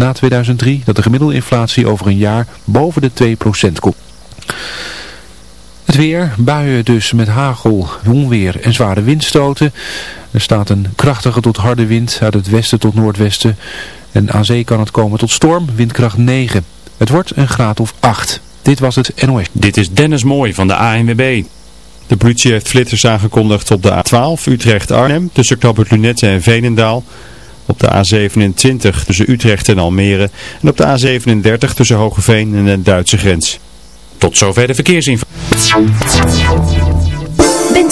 na 2003 dat de gemiddelde inflatie over een jaar boven de 2% komt. Het weer, buien dus met hagel, onweer en zware windstoten. Er staat een krachtige tot harde wind uit het westen tot noordwesten. En aan zee kan het komen tot storm, windkracht 9. Het wordt een graad of 8. Dit was het NOS. Dit is Dennis Mooi van de ANWB. De politie heeft flitters aangekondigd op de A12 Utrecht-Arnhem tussen Knappert Lunette en Veenendaal. Op de A27 tussen Utrecht en Almere. En op de A37 tussen Hogeveen en de Duitse grens. Tot zover de verkeersinformatie.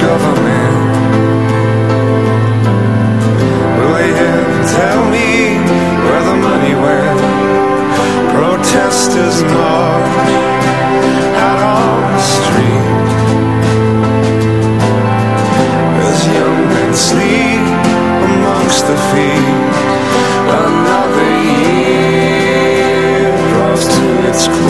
Government, Will they ever tell me where the money went? Protesters march out on the street. As young men sleep amongst the feet. Another year draws to its close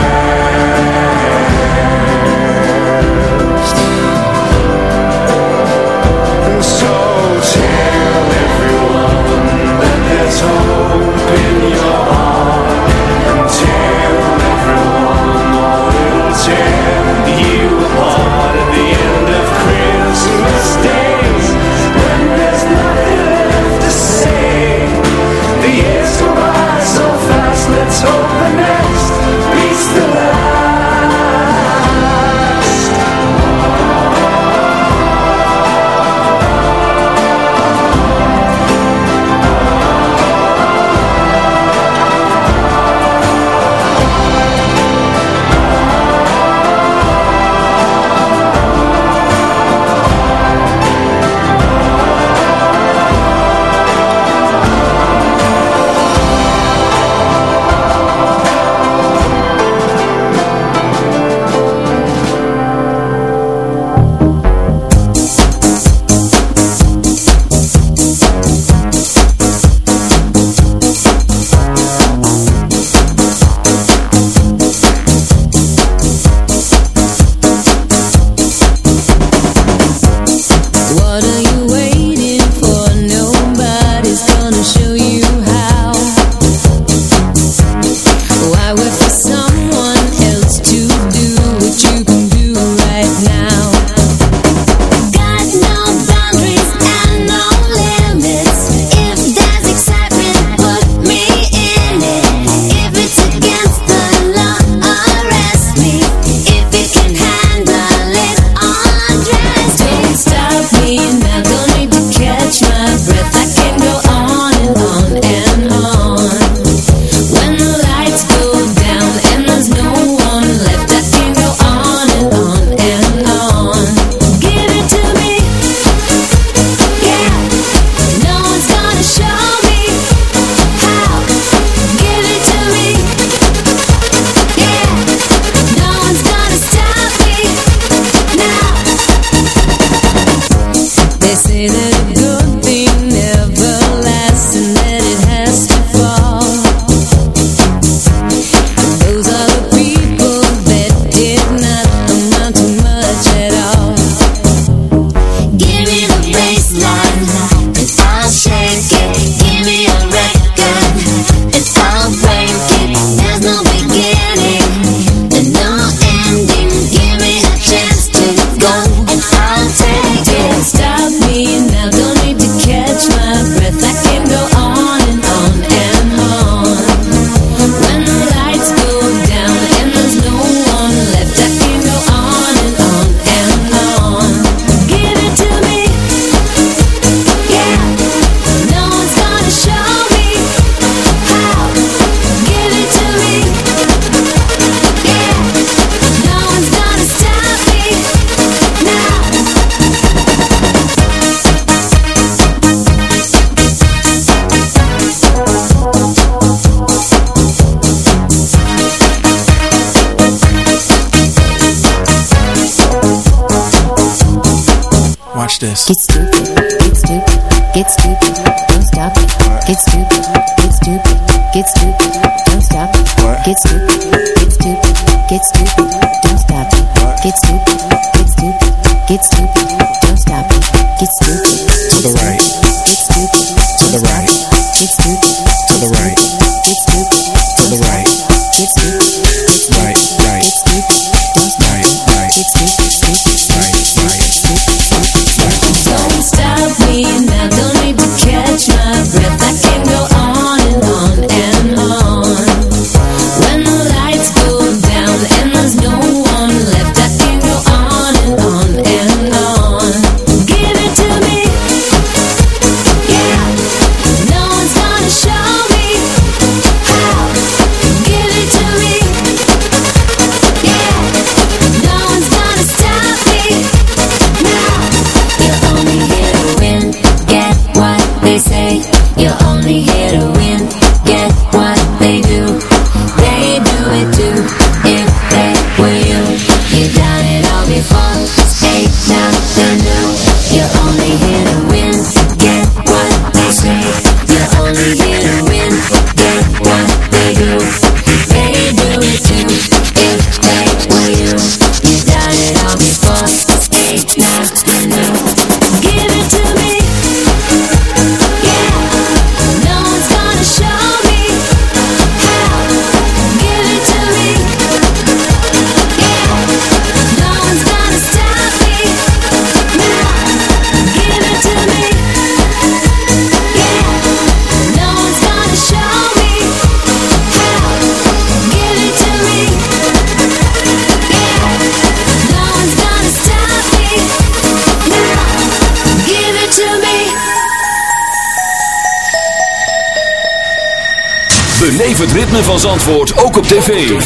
van Zandvoort ook op tv.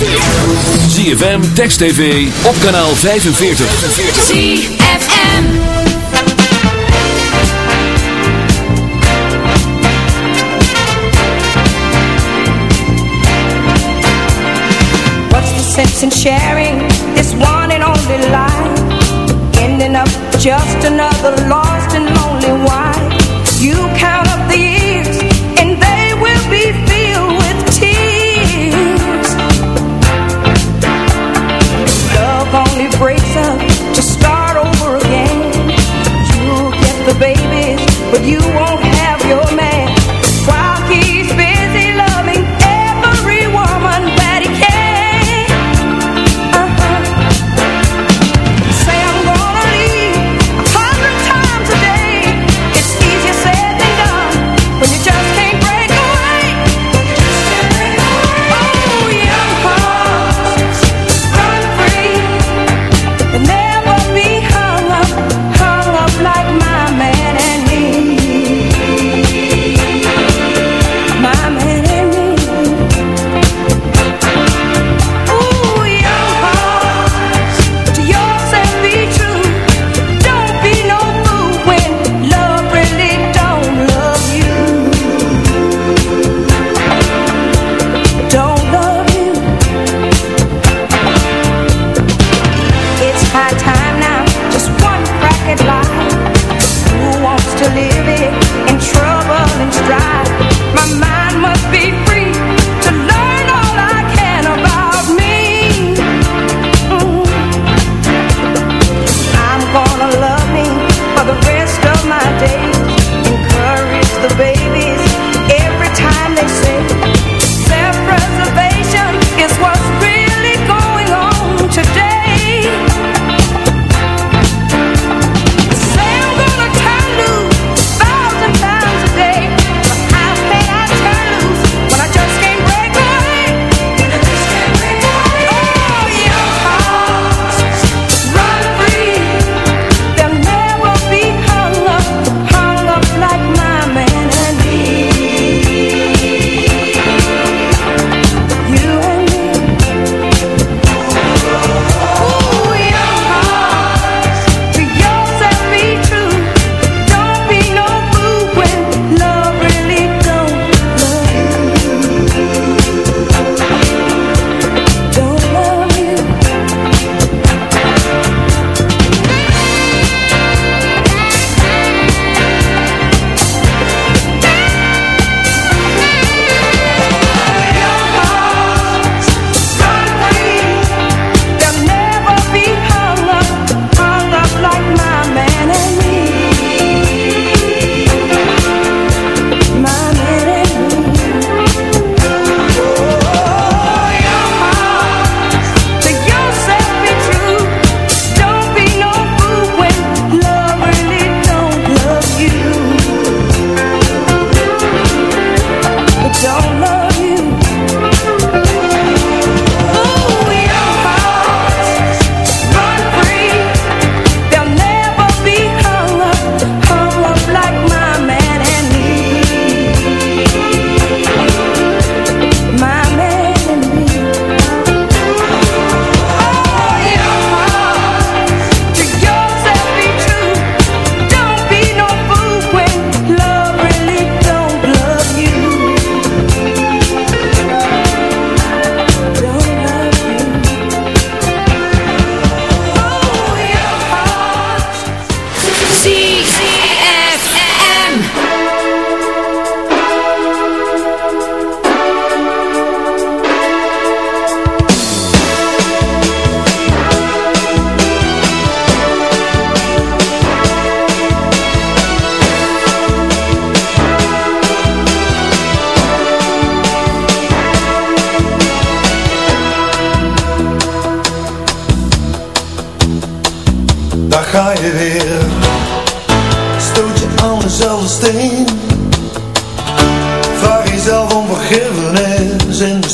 ZFM, Text TV, op kanaal 45. ZFM What's the sense in sharing this one and only life? Ending up just another life. you want.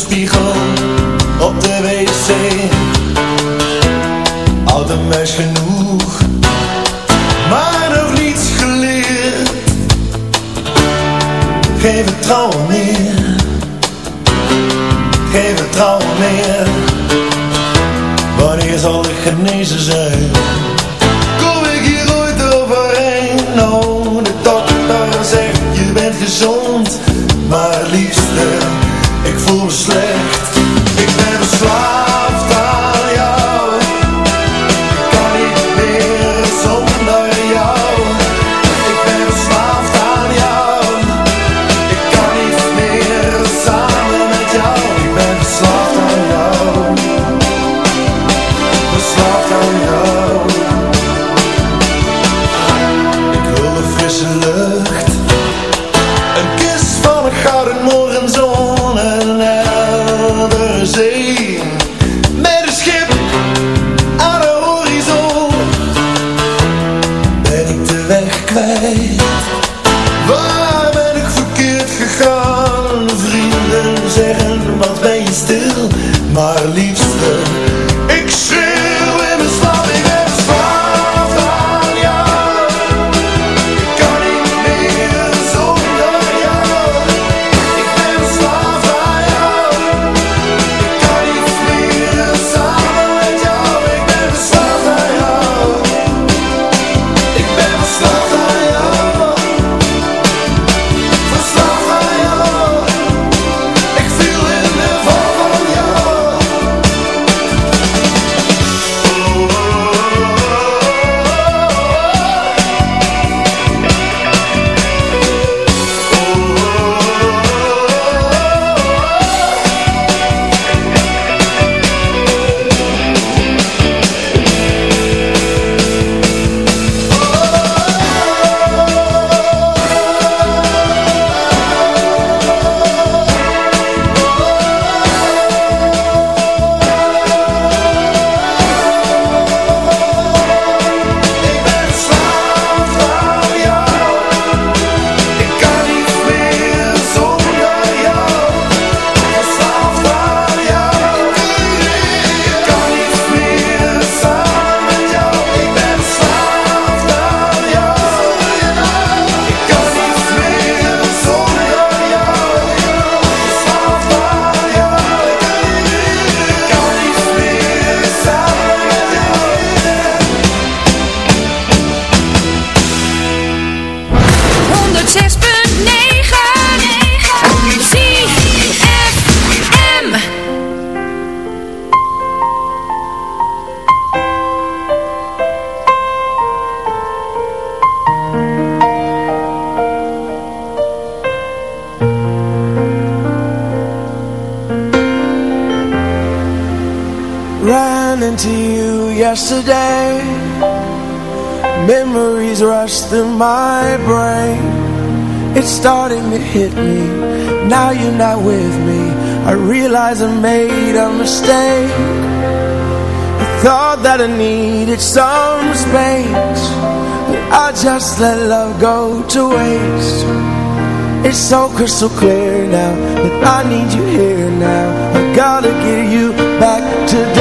spiegel op de wc. Oude meis genoeg, maar nog niets geleerd. Geen vertrouwen meer, geen vertrouwen meer. Wanneer zal ik genezen zijn? slow. I made a mistake. I thought that I needed some space But I just let love go to waste. It's so crystal clear now That I need you here now. I gotta get you back today.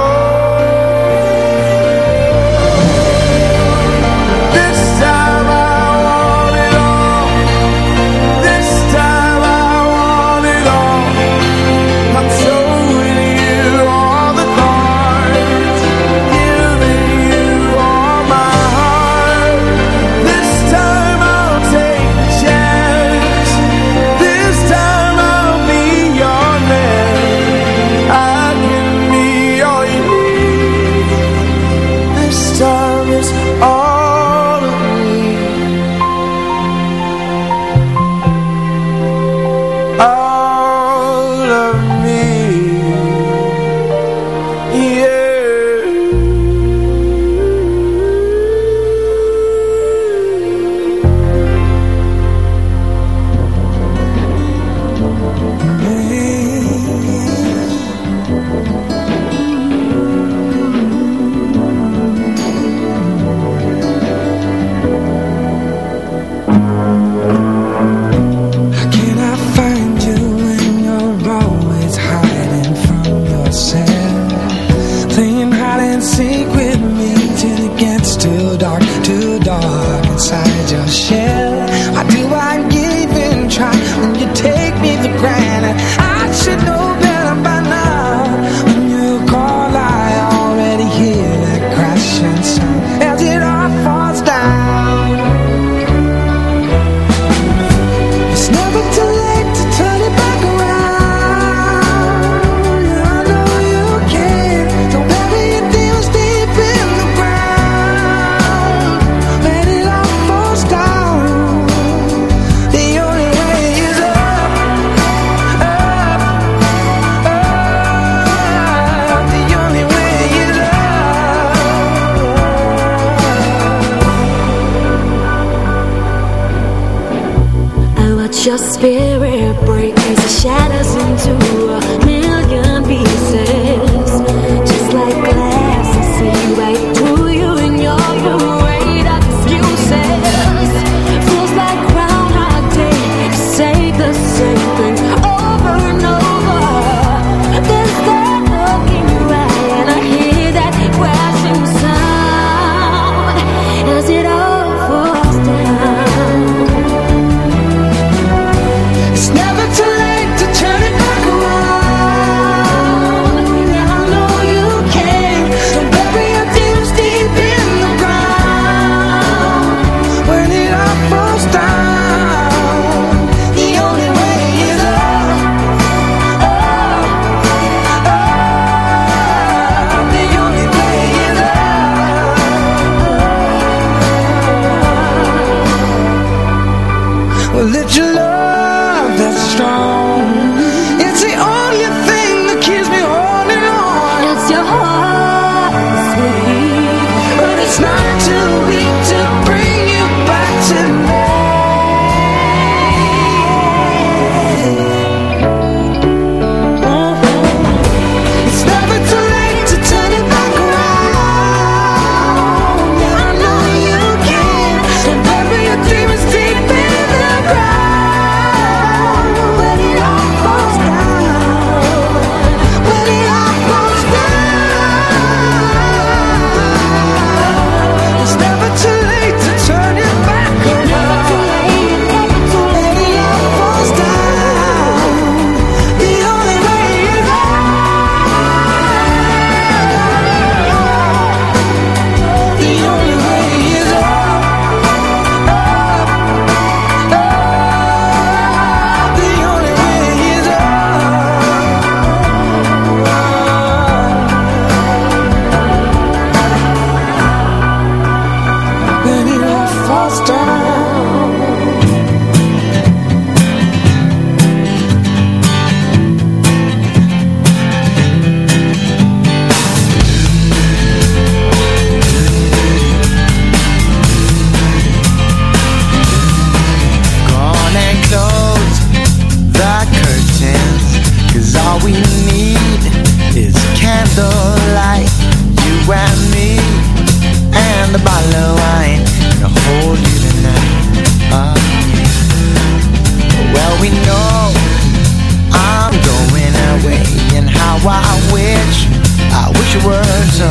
way and how I wish I wish it were so.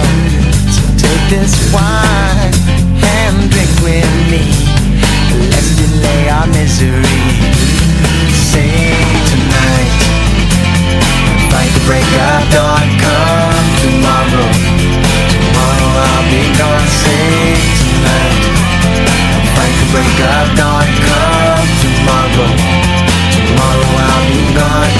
So take this wine and drink with me. Let's delay our misery. Say tonight. Fight the break of dawn. Come tomorrow. Tomorrow I'll be gone. Say tonight. Fight the break of dawn. Come tomorrow. Tomorrow I'll be gone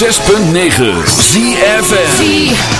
106.9 ZFN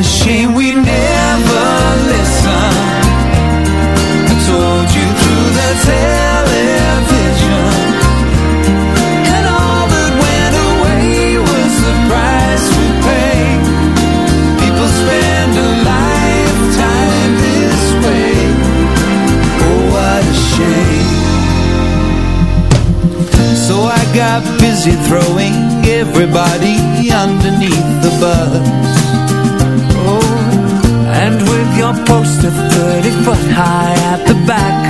A shame we never listened. I told you through the television. And all that went away was the price we paid. People spend a lifetime this way. Oh, what a shame. So I got busy throwing everybody underneath the bus. Poster 30 foot high At the back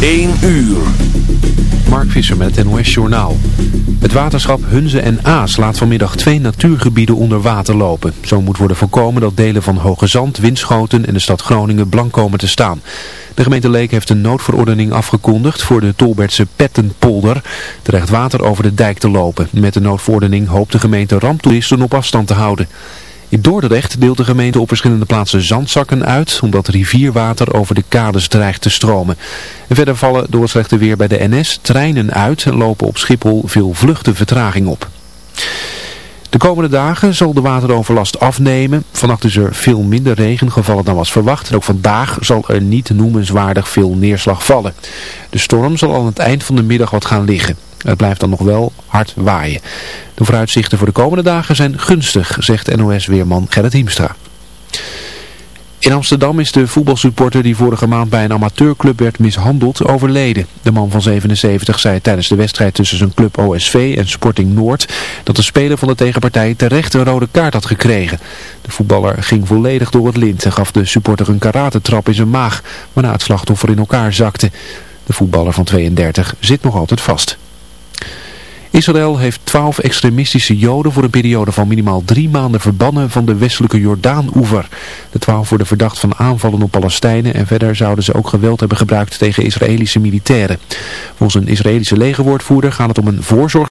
1 uur. Mark Visser met het NOS Journaal. Het waterschap Hunze en Aas laat vanmiddag twee natuurgebieden onder water lopen. Zo moet worden voorkomen dat delen van Hoge Zand, Winschoten en de stad Groningen blank komen te staan. De gemeente Leek heeft een noodverordening afgekondigd voor de Tolbertse Pettenpolder. Terecht water over de dijk te lopen. Met de noodverordening hoopt de gemeente ramptoeristen op afstand te houden. In Dordrecht deelt de gemeente op verschillende plaatsen zandzakken uit, omdat rivierwater over de kades dreigt te stromen. En verder vallen door het slechte weer bij de NS treinen uit en lopen op Schiphol veel vluchten vertraging op. De komende dagen zal de wateroverlast afnemen. Vannacht is er veel minder regen gevallen dan was verwacht. En ook vandaag zal er niet noemenswaardig veel neerslag vallen. De storm zal aan het eind van de middag wat gaan liggen. Het blijft dan nog wel hard waaien. De vooruitzichten voor de komende dagen zijn gunstig, zegt NOS-weerman Gerrit Hiemstra. In Amsterdam is de voetbalsupporter die vorige maand bij een amateurclub werd mishandeld overleden. De man van 77 zei tijdens de wedstrijd tussen zijn club OSV en Sporting Noord dat de speler van de tegenpartij terecht een rode kaart had gekregen. De voetballer ging volledig door het lint en gaf de supporter een karatentrap in zijn maag, waarna het slachtoffer in elkaar zakte. De voetballer van 32 zit nog altijd vast. Israël heeft twaalf extremistische joden voor een periode van minimaal drie maanden verbannen van de westelijke Jordaan-oever. De twaalf worden verdacht van aanvallen op Palestijnen en verder zouden ze ook geweld hebben gebruikt tegen Israëlische militairen. Volgens een Israëlische legerwoordvoerder gaat het om een voorzorg.